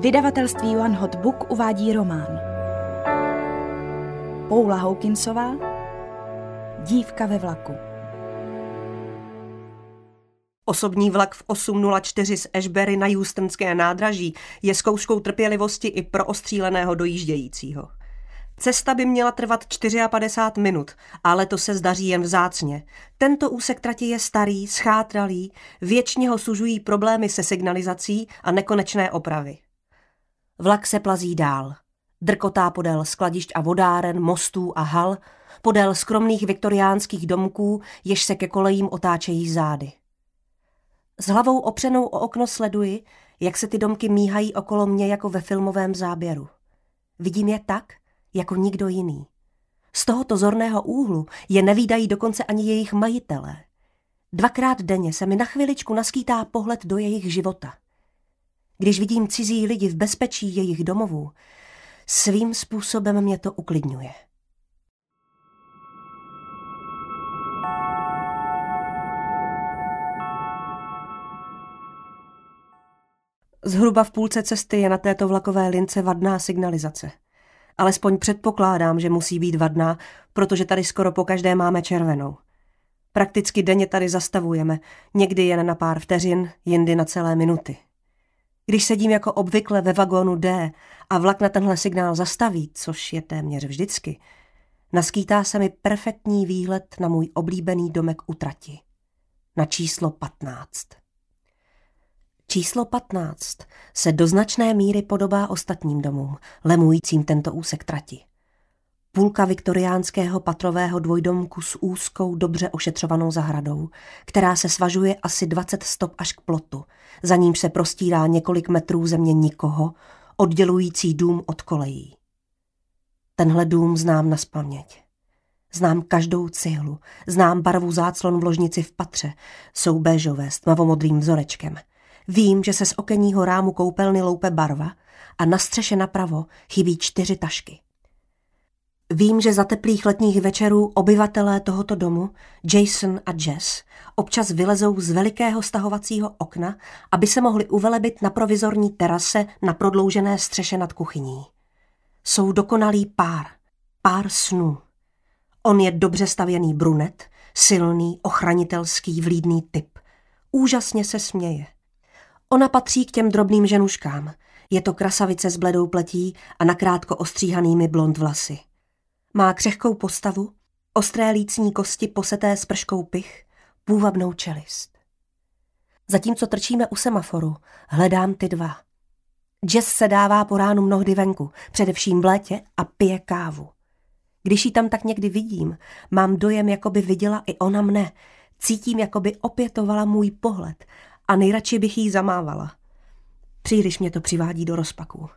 Vydavatelství One Hot Book uvádí román. Paula Hawkinsová Dívka ve vlaku. Osobní vlak v 804 z Ashbury na Houstonské nádraží je zkouškou trpělivosti i pro ostříleného dojíždějícího. Cesta by měla trvat 54 minut, ale to se zdaří jen vzácně. Tento úsek trati je starý, schátralý, věčně ho sužují problémy se signalizací a nekonečné opravy. Vlak se plazí dál. Drkotá podél skladišť a vodáren, mostů a hal, podél skromných viktoriánských domků, jež se ke kolejím otáčejí zády. S hlavou opřenou o okno sleduji, jak se ty domky míhají okolo mě jako ve filmovém záběru. Vidím je tak, jako nikdo jiný. Z tohoto zorného úhlu je nevídají dokonce ani jejich majitelé. Dvakrát denně se mi na chviličku naskýtá pohled do jejich života. Když vidím cizí lidi v bezpečí jejich domovů, svým způsobem mě to uklidňuje. Zhruba v půlce cesty je na této vlakové lince vadná signalizace. Alespoň předpokládám, že musí být vadná, protože tady skoro po každé máme červenou. Prakticky denně tady zastavujeme, někdy jen na pár vteřin, jindy na celé minuty. Když sedím jako obvykle ve vagónu D a vlak na tenhle signál zastaví, což je téměř vždycky, naskýtá se mi perfektní výhled na můj oblíbený domek u trati. Na číslo 15. Číslo 15 se do značné míry podobá ostatním domům, lemujícím tento úsek trati. Půlka viktoriánského patrového dvojdomku s úzkou, dobře ošetřovanou zahradou, která se svažuje asi 20 stop až k plotu, za ním se prostírá několik metrů země nikoho, oddělující dům od kolejí. Tenhle dům znám na spaměť. Znám každou cihlu, znám barvu záclon v ložnici v patře, jsou béžové s tmavomodrým vzorečkem – Vím, že se z okenního rámu koupelny loupe barva a na střeše napravo chybí čtyři tašky. Vím, že za teplých letních večerů obyvatelé tohoto domu, Jason a Jess, občas vylezou z velikého stahovacího okna, aby se mohli uvelebit na provizorní terase na prodloužené střeše nad kuchyní. Jsou dokonalý pár, pár snů. On je dobře stavěný brunet, silný, ochranitelský, vlídný typ. Úžasně se směje. Ona patří k těm drobným ženuškám. Je to krasavice s bledou pletí a nakrátko ostříhanými blond vlasy. Má křehkou postavu, ostré lícní kosti poseté s prškou pich, půvabnou čelist. Zatímco trčíme u semaforu, hledám ty dva. Jess se dává po ránu mnohdy venku, především v létě a pije kávu. Když ji tam tak někdy vidím, mám dojem, jako by viděla i ona mne. Cítím, jako by opětovala můj pohled a nejradši bych jí zamávala. Příliš mě to přivádí do rozpaků.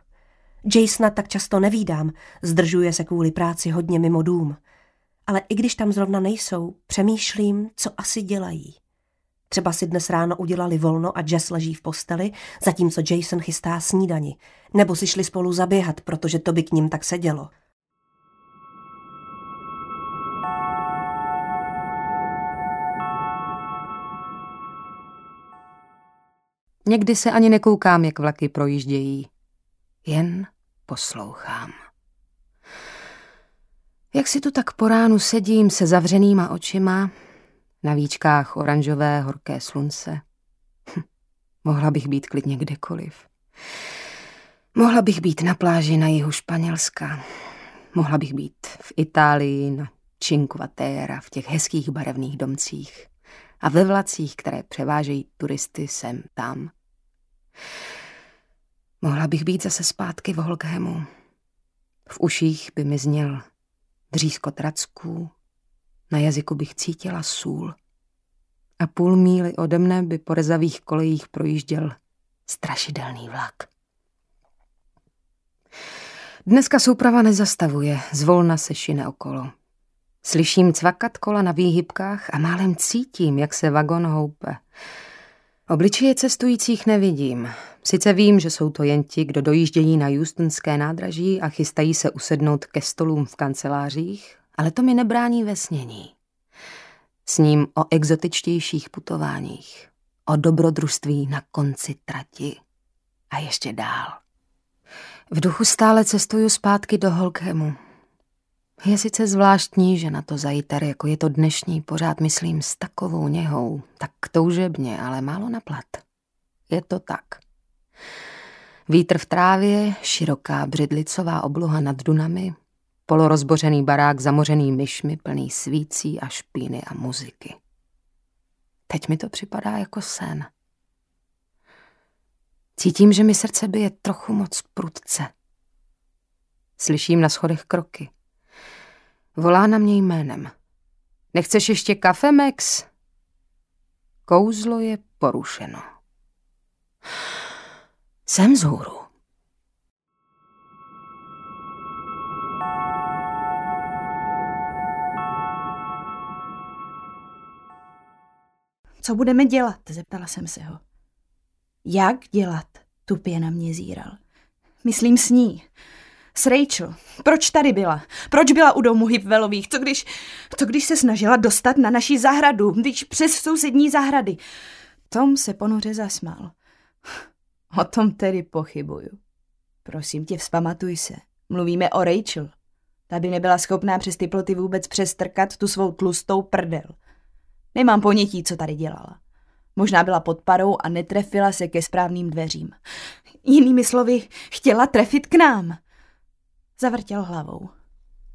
Jasona tak často nevídám, zdržuje se kvůli práci hodně mimo dům. Ale i když tam zrovna nejsou, přemýšlím, co asi dělají. Třeba si dnes ráno udělali volno a Jess leží v posteli, zatímco Jason chystá snídani. Nebo si šli spolu zaběhat, protože to by k ním tak sedělo. Někdy se ani nekoukám, jak vlaky projíždějí. Jen poslouchám. Jak si tu tak po ránu sedím se zavřenýma očima, na víčkách oranžové horké slunce. Hm, mohla bych být klidně kdekoliv. Mohla bych být na pláži na jihu Španělska. Mohla bych být v Itálii na Cinquaterra v těch hezkých barevných domcích a ve vlacích, které převážejí turisty sem tam. Mohla bych být zase zpátky v Holkhemu. V uších by mi zněl dřízko tracků, na jazyku bych cítila sůl a půl míly ode mne by po rezavých kolejích projížděl strašidelný vlak. Dneska souprava nezastavuje, zvolna se šine okolo. Slyším cvakat kola na výhybkách a málem cítím, jak se vagon houpe. Obličeje cestujících nevidím. Sice vím, že jsou to jen ti, kdo dojíždějí na Houstonské nádraží a chystají se usednout ke stolům v kancelářích, ale to mi nebrání ve snění. Sním o exotičtějších putováních, o dobrodružství na konci trati a ještě dál. V duchu stále cestuju zpátky do Holkhemu. Je sice zvláštní, že na to zajiter, jako je to dnešní, pořád myslím s takovou něhou, tak toužebně, ale málo na plat. Je to tak. Vítr v trávě, široká břidlicová obloha nad Dunami, polorozbořený barák zamořený myšmi plný svící a špíny a muziky. Teď mi to připadá jako sen. Cítím, že mi srdce bije trochu moc prudce. Slyším na schodech kroky. Volá na mě jménem. Nechceš ještě kafe, Max? Kouzlo je porušeno. Jsem zhůru. Co budeme dělat? Zeptala jsem se ho. Jak dělat? Tupě na mě zíral. Myslím s ní. S Rachel. Proč tady byla? Proč byla u domu Hipvelových? Co když, co když se snažila dostat na naší zahradu, když přes sousední zahrady? Tom se ponuře zasmál. O tom tedy pochybuju. Prosím tě, vzpamatuj se. Mluvíme o Rachel. Ta by nebyla schopná přes ty ploty vůbec přestrkat tu svou tlustou prdel. Nemám ponětí, co tady dělala. Možná byla pod parou a netrefila se ke správným dveřím. Jinými slovy, chtěla trefit k nám. Zavrtěl hlavou.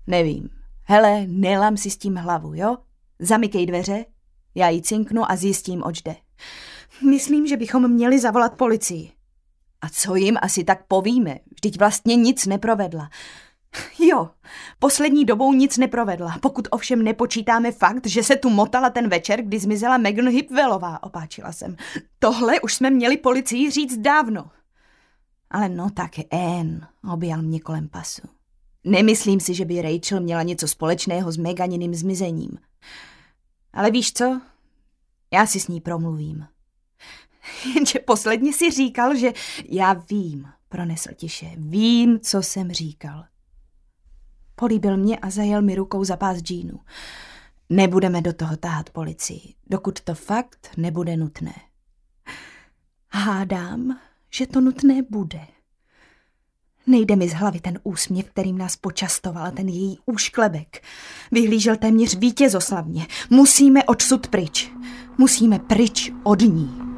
Nevím. Hele, nelam si s tím hlavu, jo? Zamykej dveře, já ji cinknu a zjistím, oč jde. Myslím, že bychom měli zavolat policii. A co jim asi tak povíme? Vždyť vlastně nic neprovedla. Jo, poslední dobou nic neprovedla, pokud ovšem nepočítáme fakt, že se tu motala ten večer, kdy zmizela Megan Hipwellová, opáčila jsem. Tohle už jsme měli policii říct dávno. Ale no tak Anne, objal mě kolem pasu. Nemyslím si, že by Rachel měla něco společného s Meganiným zmizením. Ale víš co? Já si s ní promluvím. Jenže posledně si říkal, že já vím, pronesl tiše, vím, co jsem říkal. Políbil mě a zajel mi rukou za pás džínu. Nebudeme do toho táhat policii, dokud to fakt nebude nutné. Hádám, že to nutné bude. Nejde mi z hlavy ten úsměv, kterým nás počastoval, ten její úšklebek. Vyhlížel téměř vítězoslavně. Musíme odsud pryč. Musíme pryč od ní.